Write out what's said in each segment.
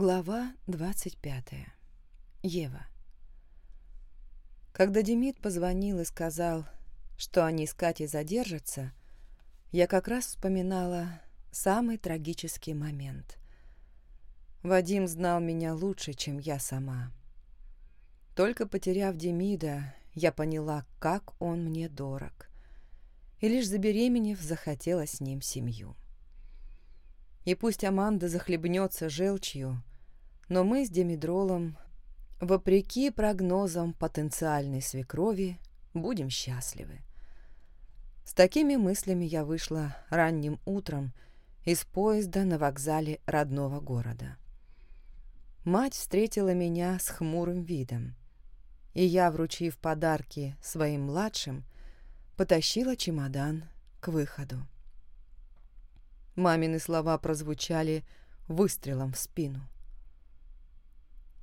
Глава 25. Ева. Когда Демид позвонил и сказал, что они с Катей задержатся, я как раз вспоминала самый трагический момент. Вадим знал меня лучше, чем я сама. Только потеряв Демида, я поняла, как он мне дорог. И лишь забеременев, захотела с ним семью. И пусть Аманда захлебнется желчью, но мы с Демидролом, вопреки прогнозам потенциальной свекрови, будем счастливы. С такими мыслями я вышла ранним утром из поезда на вокзале родного города. Мать встретила меня с хмурым видом, и я, вручив подарки своим младшим, потащила чемодан к выходу. Мамины слова прозвучали выстрелом в спину.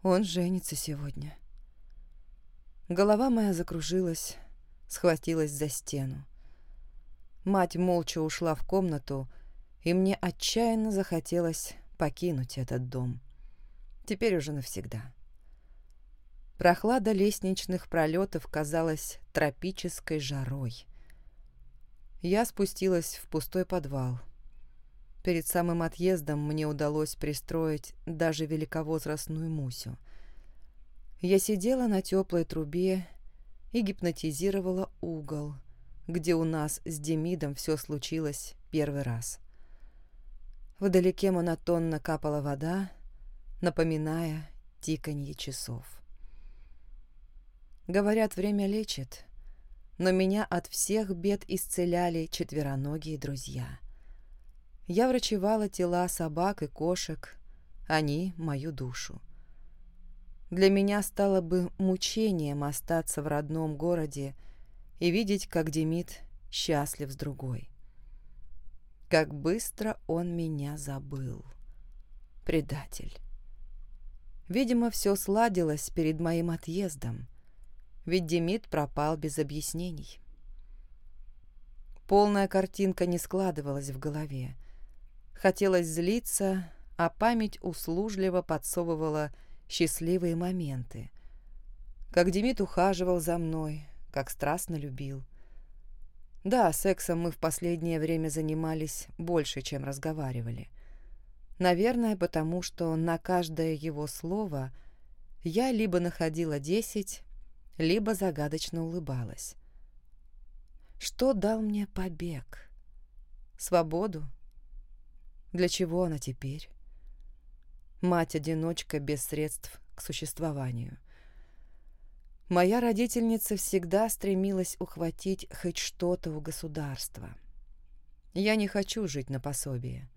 Он женится сегодня. Голова моя закружилась, схватилась за стену. Мать молча ушла в комнату, и мне отчаянно захотелось покинуть этот дом. Теперь уже навсегда. Прохлада лестничных пролетов казалась тропической жарой. Я спустилась в пустой подвал — Перед самым отъездом мне удалось пристроить даже великовозрастную Мусю. Я сидела на теплой трубе и гипнотизировала угол, где у нас с Демидом все случилось первый раз. Вдалеке монотонно капала вода, напоминая тиканье часов. Говорят, время лечит, но меня от всех бед исцеляли четвероногие друзья — я врачевала тела собак и кошек, они — мою душу. Для меня стало бы мучением остаться в родном городе и видеть, как Демид счастлив с другой. Как быстро он меня забыл. Предатель. Видимо, все сладилось перед моим отъездом, ведь Демид пропал без объяснений. Полная картинка не складывалась в голове. Хотелось злиться, а память услужливо подсовывала счастливые моменты. Как Демид ухаживал за мной, как страстно любил. Да, сексом мы в последнее время занимались больше, чем разговаривали. Наверное, потому что на каждое его слово я либо находила десять, либо загадочно улыбалась. Что дал мне побег? Свободу? Для чего она теперь? Мать-одиночка без средств к существованию. Моя родительница всегда стремилась ухватить хоть что-то у государства. Я не хочу жить на пособие.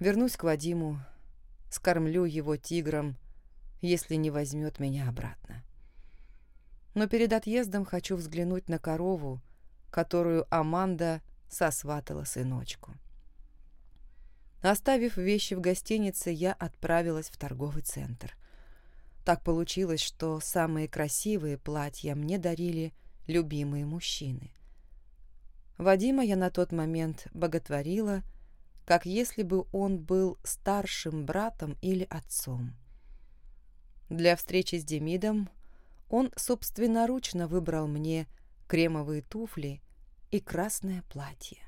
Вернусь к Вадиму, скормлю его тигром, если не возьмет меня обратно. Но перед отъездом хочу взглянуть на корову, которую Аманда сосватала сыночку. Оставив вещи в гостинице, я отправилась в торговый центр. Так получилось, что самые красивые платья мне дарили любимые мужчины. Вадима я на тот момент боготворила, как если бы он был старшим братом или отцом. Для встречи с Демидом он собственноручно выбрал мне кремовые туфли и красное платье.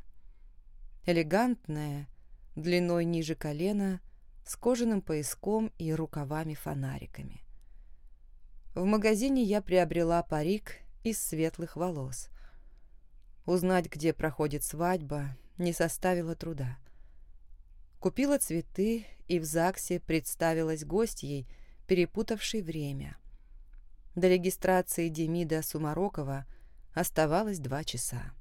Элегантное, длиной ниже колена, с кожаным пояском и рукавами-фонариками. В магазине я приобрела парик из светлых волос. Узнать, где проходит свадьба, не составило труда. Купила цветы и в ЗАГСе представилась гостьей, перепутавшей время. До регистрации Демида Сумарокова оставалось два часа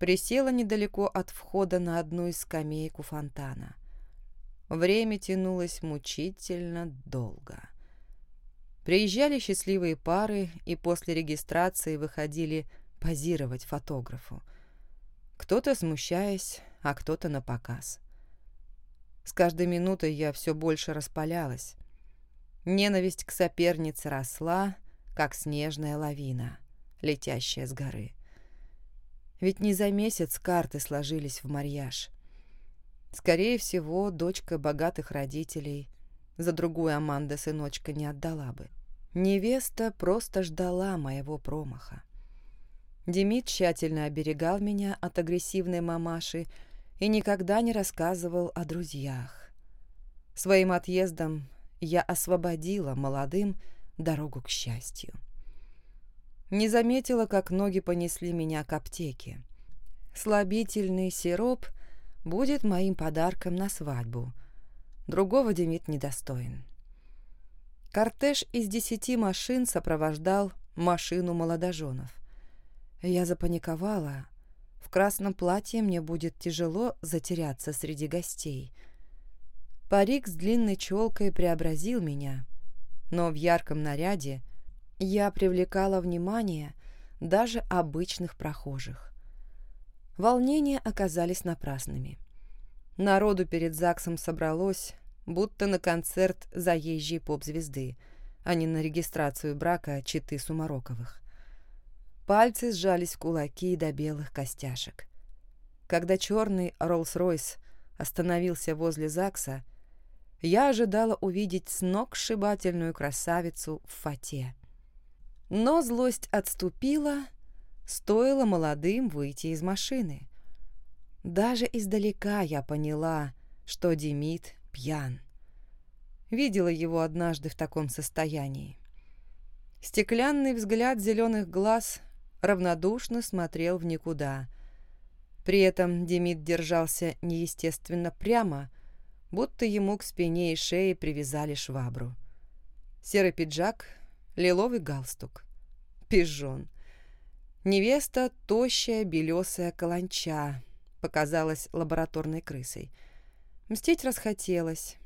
присела недалеко от входа на одну из скамеек у фонтана. Время тянулось мучительно долго. Приезжали счастливые пары и после регистрации выходили позировать фотографу. Кто-то смущаясь, а кто-то на показ. С каждой минутой я все больше распалялась. Ненависть к сопернице росла, как снежная лавина, летящая с горы. Ведь не за месяц карты сложились в марьяж. Скорее всего, дочка богатых родителей. За другую Аманда сыночка не отдала бы. Невеста просто ждала моего промаха. Демид тщательно оберегал меня от агрессивной мамаши и никогда не рассказывал о друзьях. Своим отъездом я освободила молодым дорогу к счастью. Не заметила, как ноги понесли меня к аптеке. Слабительный сироп будет моим подарком на свадьбу. Другого Демид недостоин. Кортеж из десяти машин сопровождал машину молодоженов. Я запаниковала. В красном платье мне будет тяжело затеряться среди гостей. Парик с длинной челкой преобразил меня, но в ярком наряде я привлекала внимание даже обычных прохожих. Волнения оказались напрасными. Народу перед ЗАГСом собралось, будто на концерт заезжей поп-звезды, а не на регистрацию брака читы Сумароковых. Пальцы сжались в кулаки до белых костяшек. Когда черный Роллс-Ройс остановился возле ЗАГСа, я ожидала увидеть сногсшибательную красавицу в фате. Но злость отступила, стоило молодым выйти из машины. Даже издалека я поняла, что Демид пьян. Видела его однажды в таком состоянии. Стеклянный взгляд зеленых глаз равнодушно смотрел в никуда. При этом Демид держался неестественно прямо, будто ему к спине и шее привязали швабру. Серый пиджак, лиловый галстук. Пижон. Невеста — тощая белесая каланча, показалась лабораторной крысой. Мстить расхотелось.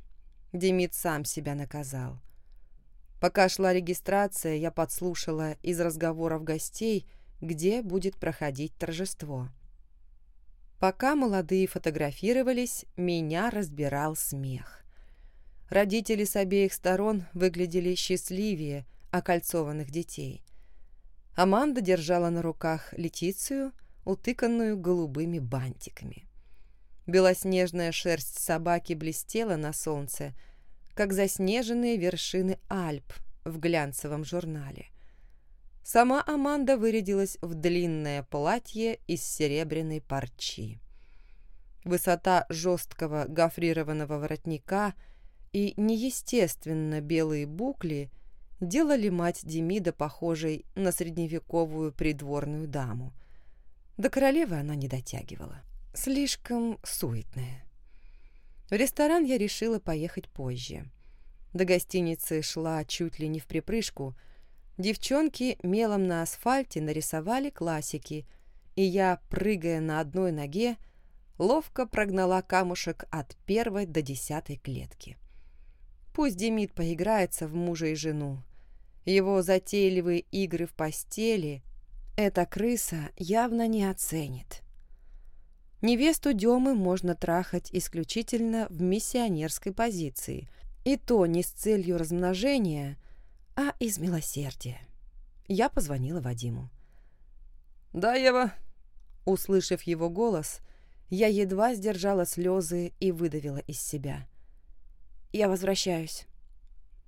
Демид сам себя наказал. Пока шла регистрация, я подслушала из разговоров гостей — где будет проходить торжество. Пока молодые фотографировались, меня разбирал смех. Родители с обеих сторон выглядели счастливее окольцованных детей. Аманда держала на руках Летицию, утыканную голубыми бантиками. Белоснежная шерсть собаки блестела на солнце, как заснеженные вершины Альп в глянцевом журнале. Сама Аманда вырядилась в длинное платье из серебряной парчи. Высота жесткого гофрированного воротника и неестественно белые букли делали мать Демида похожей на средневековую придворную даму. До королевы она не дотягивала. Слишком суетная. В ресторан я решила поехать позже. До гостиницы шла чуть ли не в припрыжку – Девчонки мелом на асфальте нарисовали классики, и я, прыгая на одной ноге, ловко прогнала камушек от первой до десятой клетки. Пусть Демид поиграется в мужа и жену. Его затейливые игры в постели эта крыса явно не оценит. Невесту Демы можно трахать исключительно в миссионерской позиции, и то не с целью размножения, а из милосердия. Я позвонила Вадиму. «Да, Ева?» Услышав его голос, я едва сдержала слезы и выдавила из себя. «Я возвращаюсь».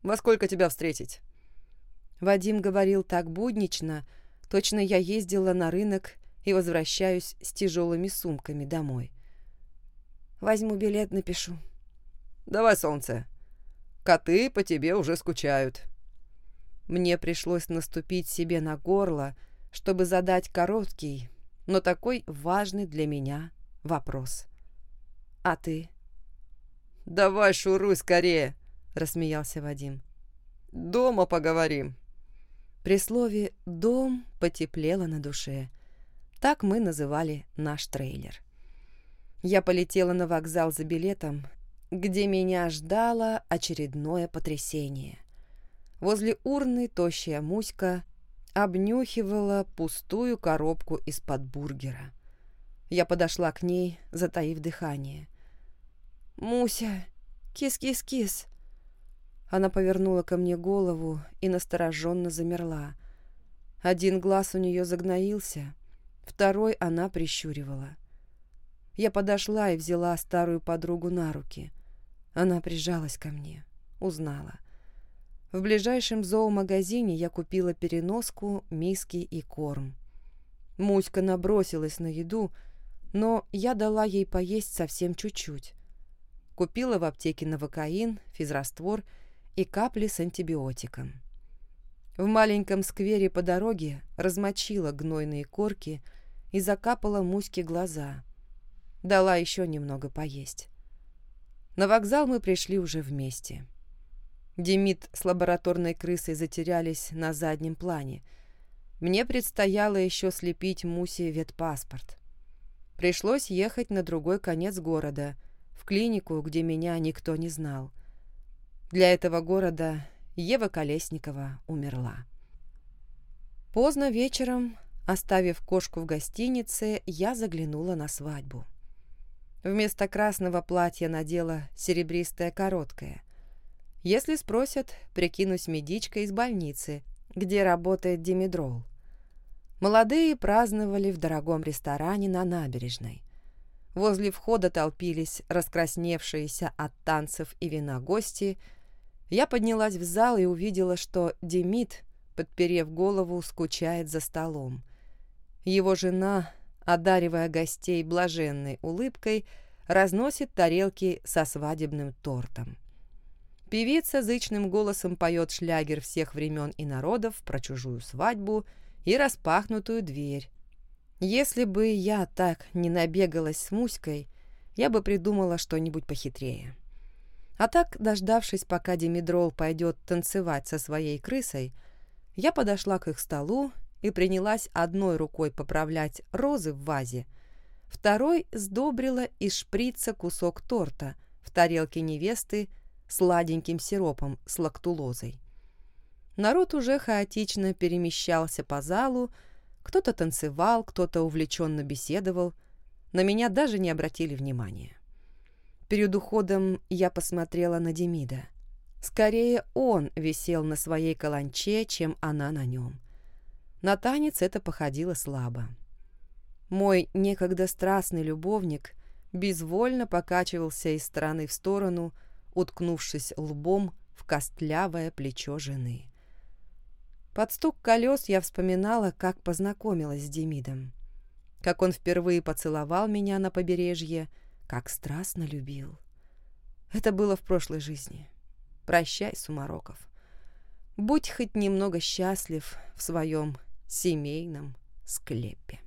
«Во сколько тебя встретить?» Вадим говорил так буднично, точно я ездила на рынок и возвращаюсь с тяжелыми сумками домой. «Возьму билет, напишу». «Давай, солнце. Коты по тебе уже скучают». Мне пришлось наступить себе на горло, чтобы задать короткий, но такой важный для меня вопрос. «А ты?» «Давай шуруй скорее!» — рассмеялся Вадим. «Дома поговорим». При слове «дом» потеплело на душе. Так мы называли наш трейлер. Я полетела на вокзал за билетом, где меня ждало очередное потрясение. Возле урны тощая Муська обнюхивала пустую коробку из-под бургера. Я подошла к ней, затаив дыхание. «Муся, кис-кис-кис!» Она повернула ко мне голову и настороженно замерла. Один глаз у нее загноился, второй она прищуривала. Я подошла и взяла старую подругу на руки. Она прижалась ко мне, узнала. В ближайшем зоомагазине я купила переноску, миски и корм. Муська набросилась на еду, но я дала ей поесть совсем чуть-чуть. Купила в аптеке новокаин, физраствор и капли с антибиотиком. В маленьком сквере по дороге размочила гнойные корки и закапала Муське глаза. Дала еще немного поесть. На вокзал мы пришли уже вместе. Демид с лабораторной крысой затерялись на заднем плане. Мне предстояло еще слепить Мусе ветпаспорт. Пришлось ехать на другой конец города, в клинику, где меня никто не знал. Для этого города Ева Колесникова умерла. Поздно вечером, оставив кошку в гостинице, я заглянула на свадьбу. Вместо красного платья надела серебристое короткое. Если спросят, прикинусь медичкой из больницы, где работает Димедрол. Молодые праздновали в дорогом ресторане на набережной. Возле входа толпились раскрасневшиеся от танцев и вина гости. Я поднялась в зал и увидела, что Демид, подперев голову, скучает за столом. Его жена, одаривая гостей блаженной улыбкой, разносит тарелки со свадебным тортом. Певица зычным голосом поет шлягер всех времен и народов про чужую свадьбу и распахнутую дверь. Если бы я так не набегалась с Муськой, я бы придумала что-нибудь похитрее. А так, дождавшись, пока Димедрол пойдет танцевать со своей крысой, я подошла к их столу и принялась одной рукой поправлять розы в вазе, второй сдобрила из шприца кусок торта в тарелке невесты сладеньким сиропом с лактулозой. Народ уже хаотично перемещался по залу, кто-то танцевал, кто-то увлеченно беседовал. На меня даже не обратили внимания. Перед уходом я посмотрела на Демида. Скорее он висел на своей каланче, чем она на нем. На танец это походило слабо. Мой некогда страстный любовник безвольно покачивался из стороны в сторону, уткнувшись лбом в костлявое плечо жены. Под стук колес я вспоминала, как познакомилась с Демидом. Как он впервые поцеловал меня на побережье, как страстно любил. Это было в прошлой жизни. Прощай, Сумароков. Будь хоть немного счастлив в своем семейном склепе.